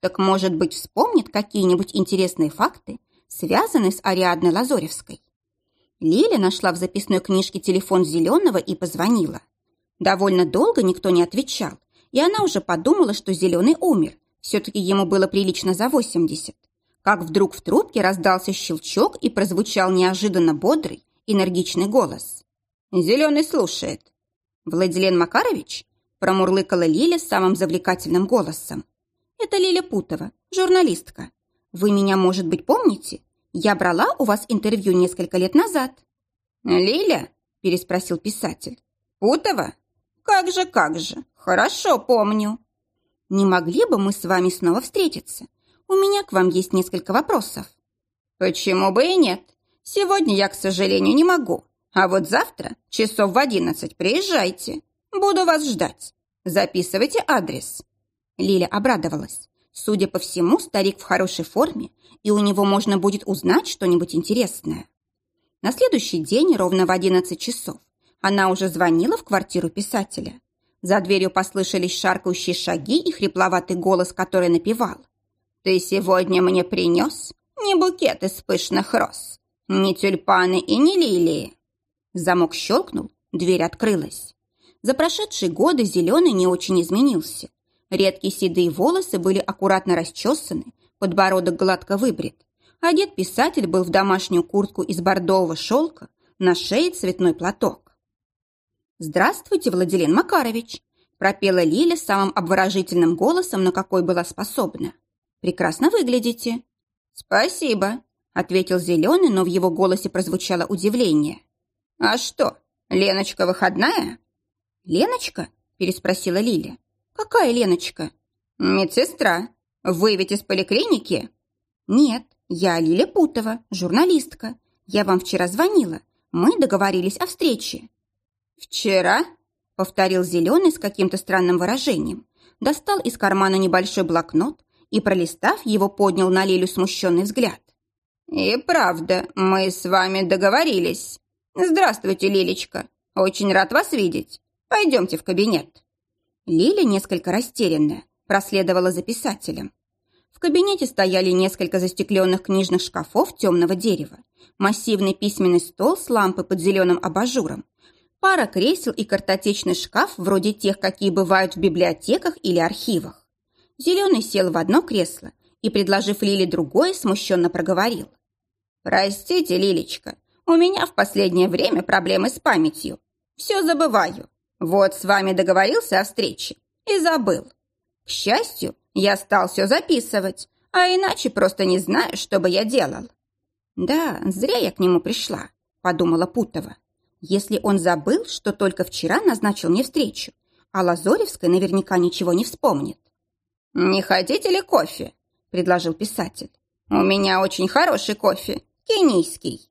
S1: Так, может быть, вспомнит какие-нибудь интересные факты, связанные с Ариадной Лазоревской? Лиля нашла в записной книжке телефон Зеленого и позвонила. Довольно долго никто не отвечал, и она уже подумала, что Зеленый умер. Все-таки ему было прилично за 80. Как вдруг в трубке раздался щелчок и прозвучал неожиданно бодрый, энергичный голос. «Зеленый слушает». «Владилен Макарович?» промурлыкала Лиля самым завлекательным голосом. «Это Лиля Путова, журналистка. Вы меня, может быть, помните? Я брала у вас интервью несколько лет назад». «Лиля?» – переспросил писатель. «Путова?» «Как же, как же! Хорошо помню!» «Не могли бы мы с вами снова встретиться? У меня к вам есть несколько вопросов». «Почему бы и нет? Сегодня я, к сожалению, не могу. А вот завтра, часов в одиннадцать, приезжайте. Буду вас ждать. Записывайте адрес». Лиля обрадовалась. Судя по всему, старик в хорошей форме, и у него можно будет узнать что-нибудь интересное. На следующий день, ровно в одиннадцать часов, она уже звонила в квартиру писателя. За дверью послышались шаркающие шаги и хрипловатый голос, который напевал. «Ты сегодня мне принес не букет из пышных роз, не тюльпаны и не лилии». Замок щелкнул, дверь открылась. За прошедшие годы Зеленый не очень изменился. Редкие седые волосы были аккуратно расчесаны, подбородок гладко выбрит. Одет писатель был в домашнюю куртку из бордового шелка, на шее цветной платок. «Здравствуйте, Владилен Макарович!» пропела Лиля самым обворожительным голосом, на какой была способна. «Прекрасно выглядите». «Спасибо», — ответил Зеленый, но в его голосе прозвучало удивление. «А что, Леночка выходная?» «Леночка?» — переспросила Лиля. «Какая Леночка?» «Медсестра. Вы ведь из поликлиники?» «Нет, я Лиля Путова, журналистка. Я вам вчера звонила. Мы договорились о встрече». «Вчера?» — повторил Зеленый с каким-то странным выражением. Достал из кармана небольшой блокнот и, пролистав, его поднял на Лилю смущенный взгляд. «И правда, мы с вами договорились. Здравствуйте, Лилечка. Очень рад вас видеть. Пойдемте в кабинет». Лиля, несколько растерянная, проследовала за писателем. В кабинете стояли несколько застекленных книжных шкафов темного дерева, массивный письменный стол с лампой под зеленым абажуром, пара кресел и картотечный шкаф вроде тех, какие бывают в библиотеках или архивах. Зеленый сел в одно кресло и, предложив Лиле другое, смущенно проговорил. «Простите, Лилечка, у меня в последнее время проблемы с памятью. Все забываю. Вот с вами договорился о встрече и забыл. К счастью, я стал все записывать, а иначе просто не знаю, что бы я делал. Да, зря я к нему пришла, подумала Путова. Если он забыл, что только вчера назначил мне встречу, а Лазоревская наверняка ничего не вспомнит. «Не хотите ли кофе?» – предложил писатель. «У меня очень хороший кофе, кенийский».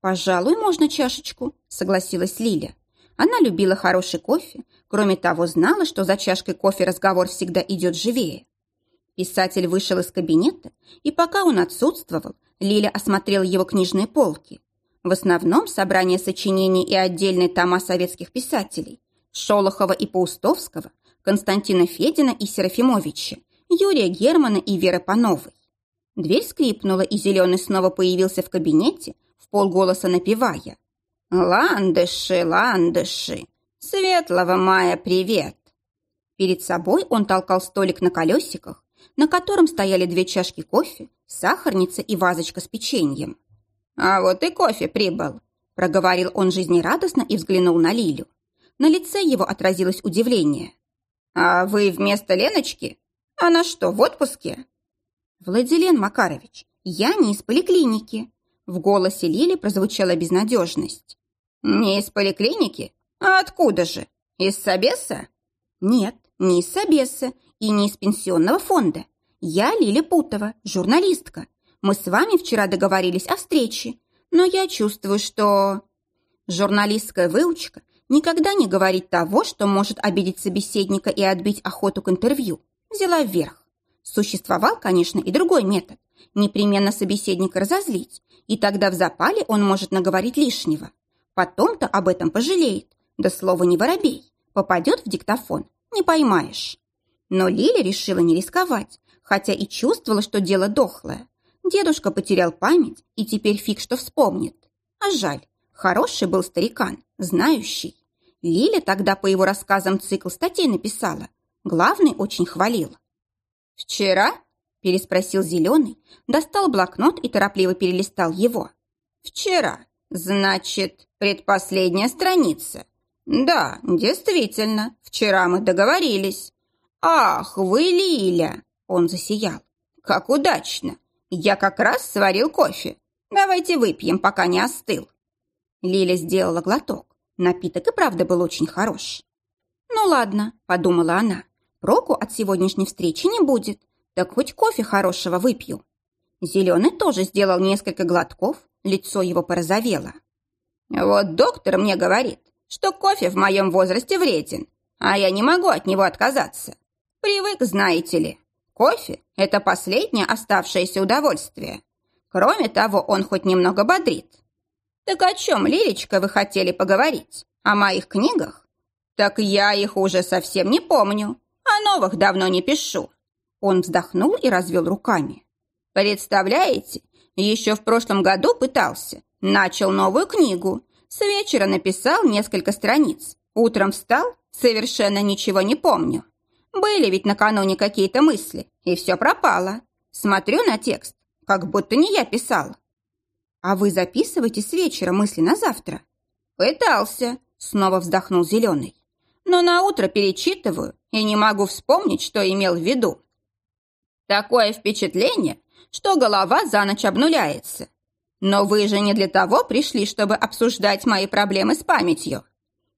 S1: «Пожалуй, можно чашечку», – согласилась Лиля. Она любила хороший кофе, кроме того, знала, что за чашкой кофе разговор всегда идет живее. Писатель вышел из кабинета, и пока он отсутствовал, Лиля осмотрела его книжные полки. В основном собрание сочинений и отдельные тома советских писателей Шолохова и Паустовского, Константина Федина и Серафимовича, Юрия Германа и Веры Пановой. Дверь скрипнула, и Зеленый снова появился в кабинете, в полголоса напевая. «Ландыши, ландыши, светлого мая привет!» Перед собой он толкал столик на колесиках, на котором стояли две чашки кофе, сахарница и вазочка с печеньем. «А вот и кофе прибыл», – проговорил он жизнерадостно и взглянул на Лилю. На лице его отразилось удивление. «А вы вместо Леночки? Она что, в отпуске?» «Владилен Макарович, я не из поликлиники». В голосе Лили прозвучала безнадежность. «Не из поликлиники? А откуда же? Из Собеса?» «Нет, не из Собеса и не из пенсионного фонда. Я Лиля Путова, журналистка. Мы с вами вчера договорились о встрече, но я чувствую, что...» Журналистская выучка никогда не говорит того, что может обидеть собеседника и отбить охоту к интервью. Взяла вверх. Существовал, конечно, и другой метод. Непременно собеседника разозлить, и тогда в запале он может наговорить лишнего. Потом-то об этом пожалеет. Да слово не воробей. Попадет в диктофон, не поймаешь. Но Лиля решила не рисковать, хотя и чувствовала, что дело дохлое. Дедушка потерял память и теперь фиг что вспомнит. А жаль, хороший был старикан, знающий. Лиля тогда по его рассказам цикл статей написала. Главный очень хвалил. «Вчера?» – переспросил Зеленый, достал блокнот и торопливо перелистал его. «Вчера. Значит, предпоследняя страница. Да, действительно, вчера мы договорились. Ах, вы Лиля!» Он засиял. «Как удачно! Я как раз сварил кофе. Давайте выпьем, пока не остыл». Лиля сделала глоток. Напиток и правда был очень хорош. «Ну ладно», — подумала она, — «проку от сегодняшней встречи не будет, так хоть кофе хорошего выпью». Зеленый тоже сделал несколько глотков, лицо его порозовело. «Вот доктор мне говорит, что кофе в моем возрасте вреден, а я не могу от него отказаться. Привык, знаете ли. Кофе – это последнее оставшееся удовольствие. Кроме того, он хоть немного бодрит. Так о чем, Лилечка, вы хотели поговорить? О моих книгах? Так я их уже совсем не помню, а новых давно не пишу. Он вздохнул и развел руками. Представляете, еще в прошлом году пытался. Начал новую книгу. С вечера написал несколько страниц. Утром встал, совершенно ничего не помню. Были ведь накануне какие-то мысли, и все пропало. Смотрю на текст, как будто не я писал. А вы записываете с вечера мысли на завтра? Пытался, снова вздохнул Зеленый. Но на утро перечитываю и не могу вспомнить, что имел в виду. Такое впечатление, что голова за ночь обнуляется. Но вы же не для того пришли, чтобы обсуждать мои проблемы с памятью.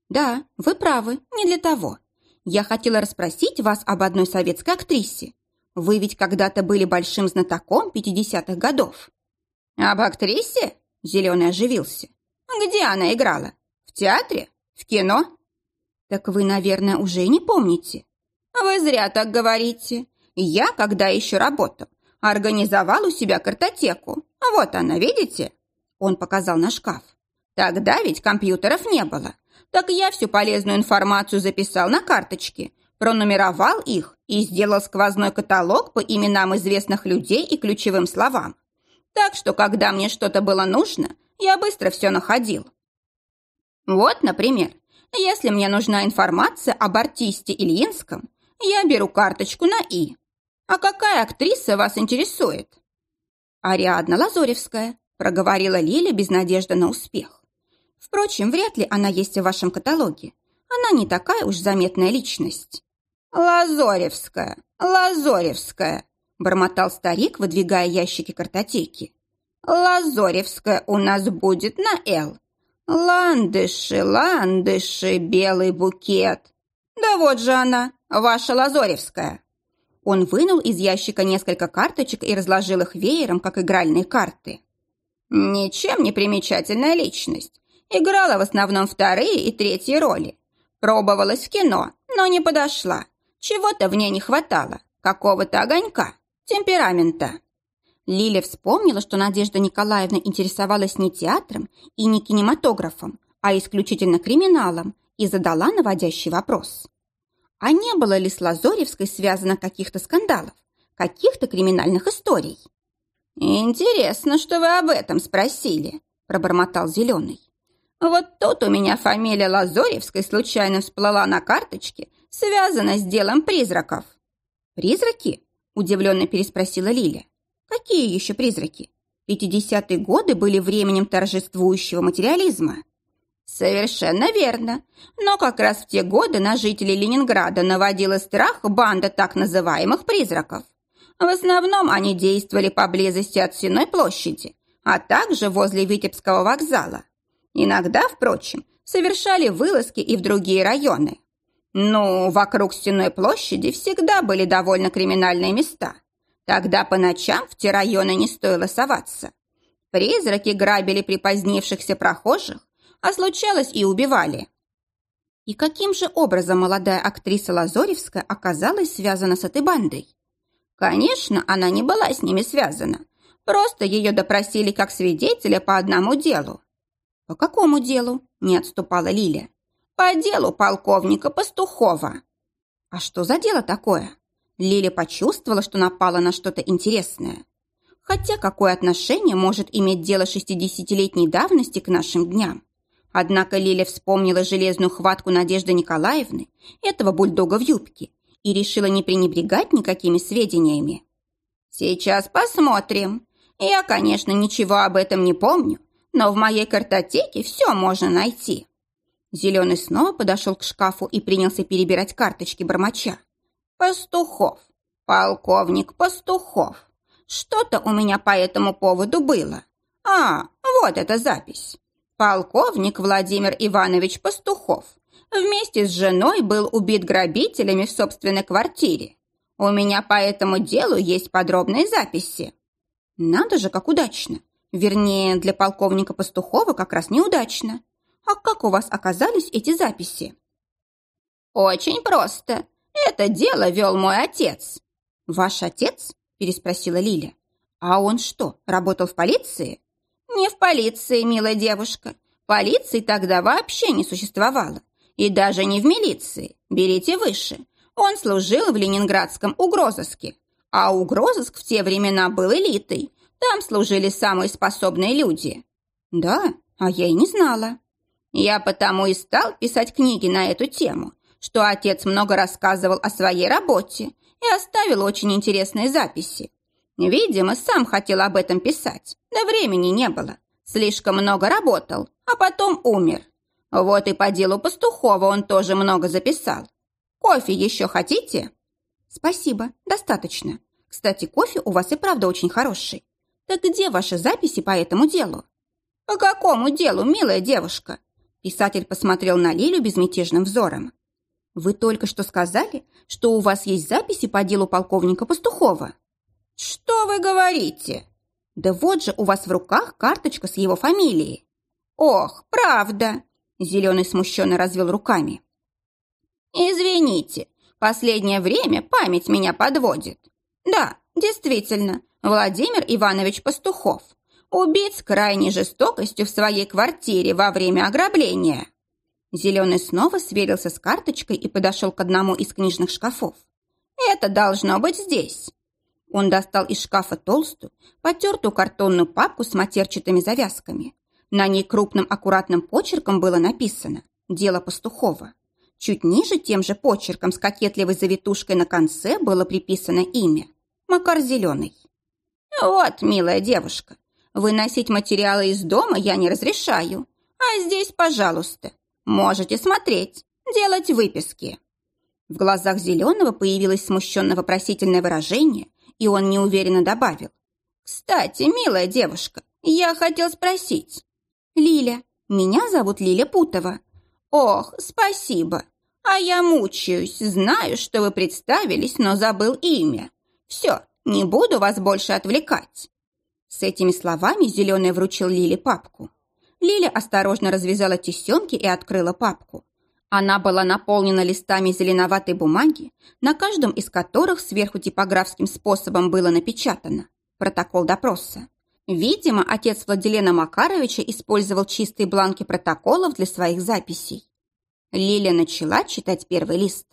S1: Да, вы правы, не для того. Я хотела расспросить вас об одной советской актрисе. Вы ведь когда-то были большим знатоком 50-х годов. Об актрисе? Зеленый оживился. Где она играла? В театре? В кино? Так вы, наверное, уже не помните. Вы зря так говорите. Я, когда еще работал, Организовал у себя картотеку. Вот она, видите?» Он показал на шкаф. «Тогда ведь компьютеров не было. Так я всю полезную информацию записал на карточке, пронумеровал их и сделал сквозной каталог по именам известных людей и ключевым словам. Так что, когда мне что-то было нужно, я быстро все находил. Вот, например, если мне нужна информация об артисте Ильинском, я беру карточку на «И». А какая актриса вас интересует? Ариадна Лазоревская, проговорила Лиля без надежды на успех. Впрочем, вряд ли она есть в вашем каталоге. Она не такая уж заметная личность. Лазоревская, Лазоревская, бормотал старик, выдвигая ящики картотеки. Лазоревская у нас будет на «Л». Ландыши, ландыши, белый букет. Да вот же она, ваша Лазоревская. Он вынул из ящика несколько карточек и разложил их веером, как игральные карты. Ничем не примечательная личность. Играла в основном вторые и третьи роли. Пробовалась в кино, но не подошла. Чего-то в ней не хватало. Какого-то огонька, темперамента. Лиля вспомнила, что Надежда Николаевна интересовалась не театром и не кинематографом, а исключительно криминалом, и задала наводящий вопрос. А не было ли с Лазоревской связано каких-то скандалов, каких-то криминальных историй? «Интересно, что вы об этом спросили», – пробормотал Зеленый. «Вот тут у меня фамилия Лазоревской случайно всплыла на карточке, связана с делом призраков». «Призраки?» – удивленно переспросила Лиля. Какие еще призраки? Пятидесятые годы были временем торжествующего материализма. Совершенно верно. Но как раз в те годы на жителей Ленинграда наводила страх банда так называемых призраков. В основном они действовали поблизости от Сеной площади, а также возле Витебского вокзала. Иногда, впрочем, совершали вылазки и в другие районы. Ну, вокруг Стеной площади всегда были довольно криминальные места – Тогда по ночам в те районы не стоило соваться. Призраки грабили припозднившихся прохожих, а случалось и убивали. И каким же образом молодая актриса Лазоревская оказалась связана с этой бандой? Конечно, она не была с ними связана. Просто ее допросили как свидетеля по одному делу. «По какому делу?» – не отступала Лиля. «По делу полковника Пастухова». «А что за дело такое?» Лиля почувствовала, что напала на что-то интересное. Хотя какое отношение может иметь дело шестидесятилетней давности к нашим дням? Однако Лиля вспомнила железную хватку Надежды Николаевны, этого бульдога в юбке, и решила не пренебрегать никакими сведениями. «Сейчас посмотрим. Я, конечно, ничего об этом не помню, но в моей картотеке все можно найти». Зеленый снова подошел к шкафу и принялся перебирать карточки бормоча. Пастухов. Полковник Пастухов. Что-то у меня по этому поводу было. А, вот эта запись. Полковник Владимир Иванович Пастухов вместе с женой был убит грабителями в собственной квартире. У меня по этому делу есть подробные записи. Надо же, как удачно. Вернее, для полковника Пастухова как раз неудачно. А как у вас оказались эти записи? Очень просто. Это дело вел мой отец». «Ваш отец?» – переспросила Лиля. «А он что, работал в полиции?» «Не в полиции, милая девушка. Полиции тогда вообще не существовало. И даже не в милиции. Берите выше. Он служил в ленинградском угрозыске. А угрозыск в те времена был элитой. Там служили самые способные люди». «Да, а я и не знала». «Я потому и стал писать книги на эту тему, что отец много рассказывал о своей работе и оставил очень интересные записи. Видимо, сам хотел об этом писать, да времени не было. Слишком много работал, а потом умер. Вот и по делу Пастухова он тоже много записал. Кофе еще хотите? Спасибо, достаточно. Кстати, кофе у вас и правда очень хороший. Так где ваши записи по этому делу? По какому делу, милая девушка? Писатель посмотрел на Лилю безмятежным взором. Вы только что сказали, что у вас есть записи по делу полковника Пастухова. Что вы говорите? Да вот же у вас в руках карточка с его фамилией. Ох, правда. Зеленый смущенно развел руками. Извините, последнее время память меня подводит. Да, действительно, Владимир Иванович Пастухов убит с крайней жестокостью в своей квартире во время ограбления. Зеленый снова сверился с карточкой и подошел к одному из книжных шкафов. «Это должно быть здесь». Он достал из шкафа толстую, потертую картонную папку с матерчатыми завязками. На ней крупным аккуратным почерком было написано «Дело Пастухова». Чуть ниже тем же почерком с кокетливой завитушкой на конце было приписано имя – Макар Зеленый. «Вот, милая девушка, выносить материалы из дома я не разрешаю, а здесь, пожалуйста, можете смотреть, делать выписки». В глазах Зеленого появилось смущенно-вопросительное выражение, и он неуверенно добавил. «Кстати, милая девушка, я хотел спросить». «Лиля. Меня зовут Лиля Путова». «Ох, спасибо. А я мучаюсь, знаю, что вы представились, но забыл имя. Все, не буду вас больше отвлекать». С этими словами Зеленый вручил Лиле папку. Лиля осторожно развязала тесемки и открыла папку. Она была наполнена листами зеленоватой бумаги, на каждом из которых сверху типографским способом было напечатано протокол допроса. Видимо, отец Владилена Макаровича использовал чистые бланки протоколов для своих записей. Лиля начала читать первый лист.